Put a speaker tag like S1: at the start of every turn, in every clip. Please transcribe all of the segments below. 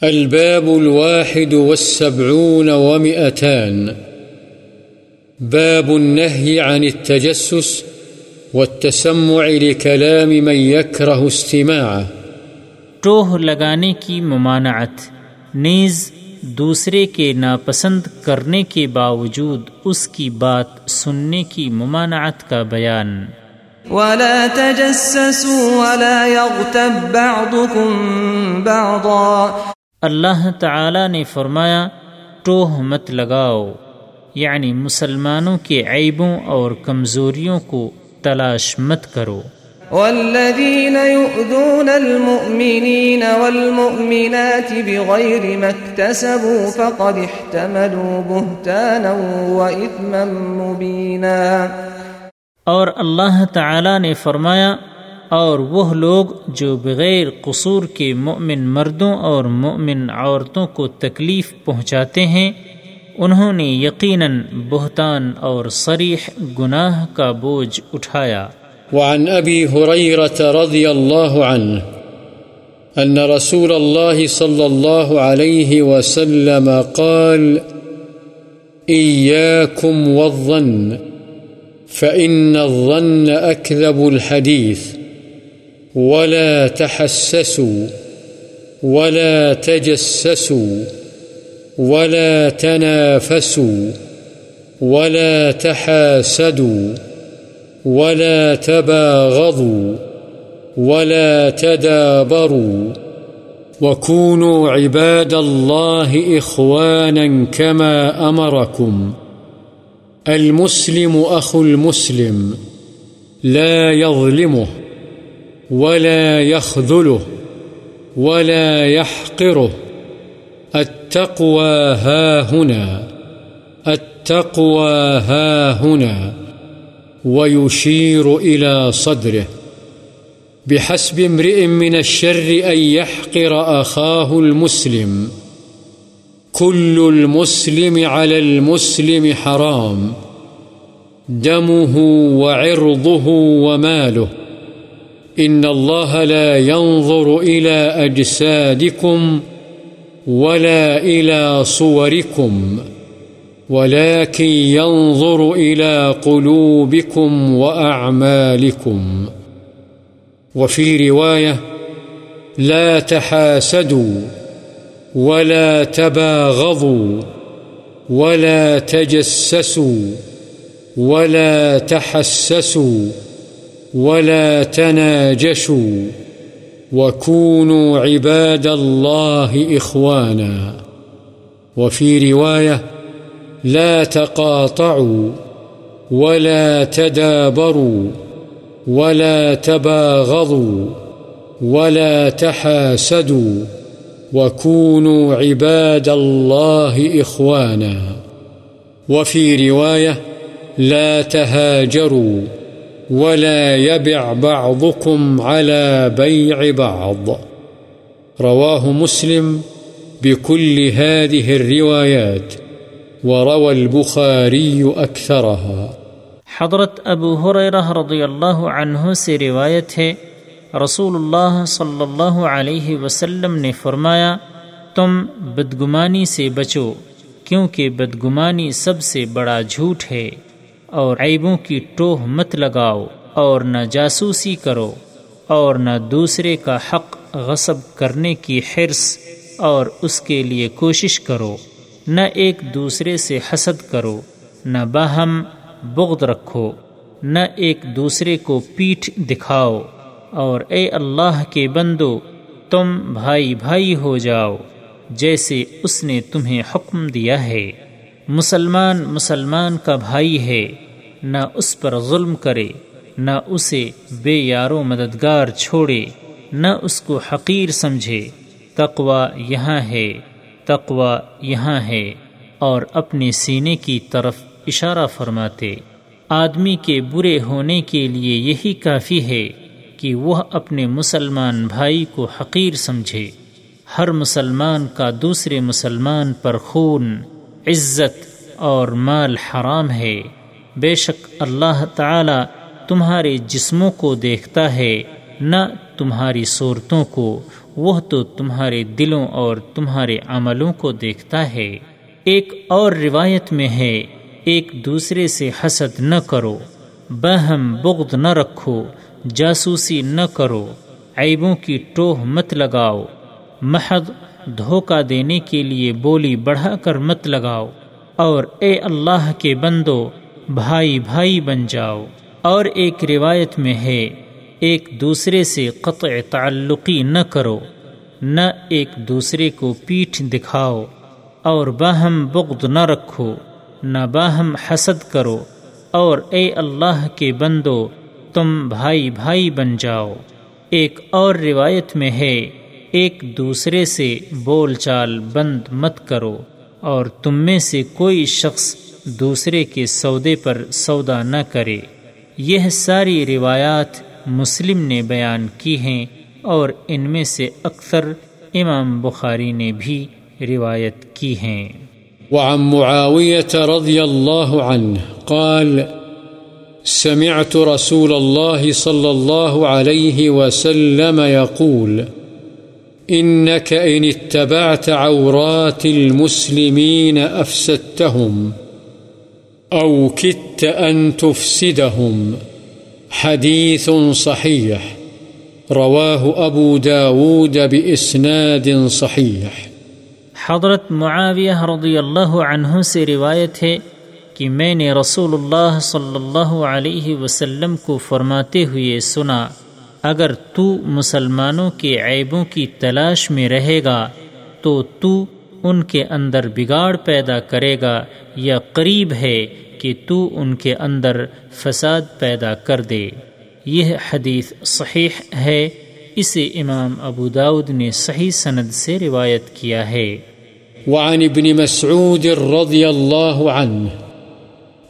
S1: الباب الواحد والسبعون ومئتان. باب النهي عن التجسس والتسمع لكلام من يكره استماعه.
S2: ٹوہ لگانے کی ممانعت نیز دوسرے کے ناپسند کرنے کے باوجود اس کی بات سننے کی ممانعت کا بیان۔
S3: ولا تجسسوا ولا يغتب بعضكم بعضا۔
S2: اللہ تعالی نے فرمایا ٹوہ مت لگاؤ یعنی مسلمانوں کے عیبوں اور کمزوریوں کو تلاش مت کرو۔
S3: والذين يؤذون المؤمنين والمؤمنات بغير ما اكتسبوا فقد احتملوا بهتانا وإثما مبينا
S2: اور اللہ تعالی نے فرمایا اور وہ لوگ جو بغیر قصور کے مؤمن مردوں اور مؤمن عورتوں کو تکلیف پہنچاتے ہیں، انہوں نے یقیناً بہتان اور صریح گناہ کا بوجھ اٹھایا۔
S1: وعن أبي هريرة رضي الله عنه أن رسول الله صلى الله عليه وسلم قال إياكم والظن، فإن الظن أكذب الحديث ولا تحسسوا ولا تجسسوا ولا تنافسوا ولا تحاسدوا ولا تباغضوا ولا تدابروا وكونوا عباد الله إخوانا كما أمركم المسلم أخو المسلم لا يظلمه ولا يخذله ولا يحقره. التقوى ها هنا، التقوى ها هنا، ويشير إلى صدره. بحسب امرئ من الشر أن يحقر أخاه المسلم. كل المسلم على المسلم حرام. دمه وعرضه وماله. إن الله لا ينظر إلى أجسادكم ولا إلى صوركم، ولكن ينظر إلى قلوبكم وأعمالكم. وفي رواية لا تحاسدوا ولا تباغضوا ولا تجسسوا ولا تحسسوا. ولا تناجشوا وكونوا عباد الله إخوانا وفي رواية لا تقاطعوا ولا تدابروا ولا تباغضوا ولا تحاسدوا وكونوا عباد الله إخوانا وفي رواية لا تهاجروا ولا يبع بعضكم على بيع بعض. رواه مسلم بكل هذه الروايات، وروى البخاري أكثرها.
S2: حضرت ابو حریرہ رضی اللہ عنہ سے روایت ہے، رسول اللہ صلی اللہ علیہ وسلم نے فرمایا، تم بدگمانی سے بچو، کیونکہ بدگمانی سب سے بڑا جھوٹ ہے۔ اور عیبوں کی ٹوہ مت لگاؤ اور نہ جاسوسی کرو اور نہ دوسرے کا حق غصب کرنے کی حرص اور اس کے لیے کوشش کرو۔ نہ ایک دوسرے سے حسد کرو، نہ باہم بغض رکھو، نہ ایک دوسرے کو پیٹھ دکھاؤ۔ اور اے اللہ کے بندو، تم بھائی بھائی ہو جاؤ، جیسے اس نے تمہیں حکم دیا ہے۔ مسلمان مسلمان کا بھائی ہے۔ نہ اس پر ظلم کرے، نہ اسے بے یارو مددگار چھوڑے، نہ اس کو حقیر سمجھے۔ تقوا یہاں ہے تقوا یہاں ہے۔ اور اپنے سینے کی طرف اشارہ فرماتے، آدمی کے برے ہونے کے لیے یہی کافی ہے کہ وہ اپنے مسلمان بھائی کو حقیر سمجھے۔ ہر مسلمان کا دوسرے مسلمان پر خون، عزت اور مال حرام ہے۔ بے شک اللہ تعالی تمہارے جسموں کو دیکھتا ہے، نہ تمہاری صورتوں کو، وہ تو تمہارے دلوں اور تمہارے عملوں کو دیکھتا ہے۔ ایک اور روایت میں ہے، ایک دوسرے سے حسد نہ کرو، بہم بغد نہ رکھو، جاسوسی نہ کرو، عیبوں کی ٹوہ مت لگاؤ، محض دھوکہ دینے کے لیے بولی بڑھا کر مت لگاؤ۔ اور اے اللہ کے بندو بھائی بھائی بن جاؤ۔ اور ایک روایت میں ہے، ایک دوسرے سے قطع تعلقی نہ کرو، نہ ایک دوسرے کو پیٹھ دکھاؤ، اور باہم بغد نہ رکھو، نہ باہم حسد کرو۔ اور اے اللہ کے بندو، تم بھائی بھائی بن جاؤ۔ ایک اور روایت میں ہے، ایک دوسرے سے بول چال بند مت کرو، اور تم میں سے کوئی شخص دوسرے کے سودے پر سودا نہ کرے۔ یہ ساری روایات مسلم نے بیان کی ہیں اور ان میں سے اکثر امام بخاری نے بھی روایت کی ہیں۔
S1: وعن معاوية رضي الله عنه قال، سمعت رسول الله صلى الله عليه وسلم يقول إنك إن اتبعت عورات المسلمين أفسدتهم أو كدت أن تفسدهم. حديث صحيح. رواه أبو داود بإسناد صحيح.
S2: حضرت معاویہ رضی اللہ عنہ سے روایت ہے کہ میں نے رسول اللہ صلی اللہ علیہ وسلم کو فرماتے ہوئے سنا، اگر تو مسلمانوں کے عیبوں کی تلاش میں رہے گا، تو تو ان کے اندر بگاڑ پیدا کرے گا یا قریب ہے کہ تو ان کے اندر فساد پیدا کر دے۔ یہ حدیث صحیح ہے۔ اسے امام ابو داود نے صحیح سند سے روایت کیا ہے۔
S1: وعن ابن مسعود رضی اللہ عنہ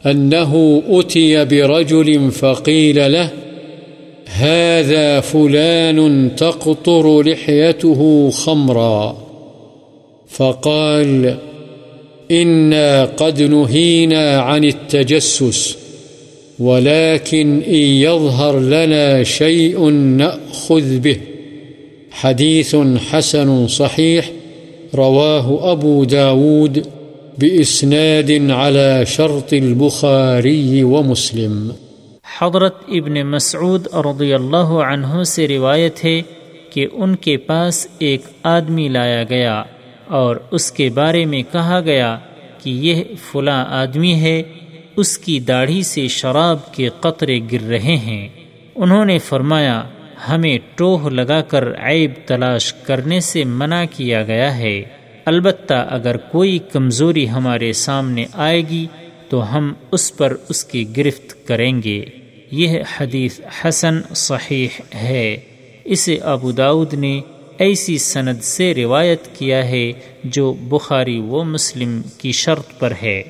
S1: انه اتي برجل فقيل له هذا فلان تقطر لحيته خمرا فقال إنا قد نهينا عن التجسس، ولكن إن يظهر لنا شيء نأخذ به. حديث حسن صحيح، رواه أبو داود بإسناد على شرط البخاري ومسلم.
S2: حضرت ابن مسعود رضی اللہ عنہ سے روایت ہے کہ ان کے پاس ایک آدمی لایا گیا۔ اور اس کے بارے میں کہا گیا کہ یہ فلاں آدمی ہے، اس کی داڑھی سے شراب کے قطرے گر رہے ہیں۔ انہوں نے فرمایا، ہمیں ٹوہ لگا کر عیب تلاش کرنے سے منع کیا گیا ہے۔ البتہ اگر کوئی کمزوری ہمارے سامنے آئے گی، تو ہم اس پر اس کی گرفت کریں گے۔ یہ حدیث حسن صحیح ہے۔ اسے ابو داود نے ایسی سند سے روایت کیا ہے جو بخاری و مسلم کی شرط پر ہے۔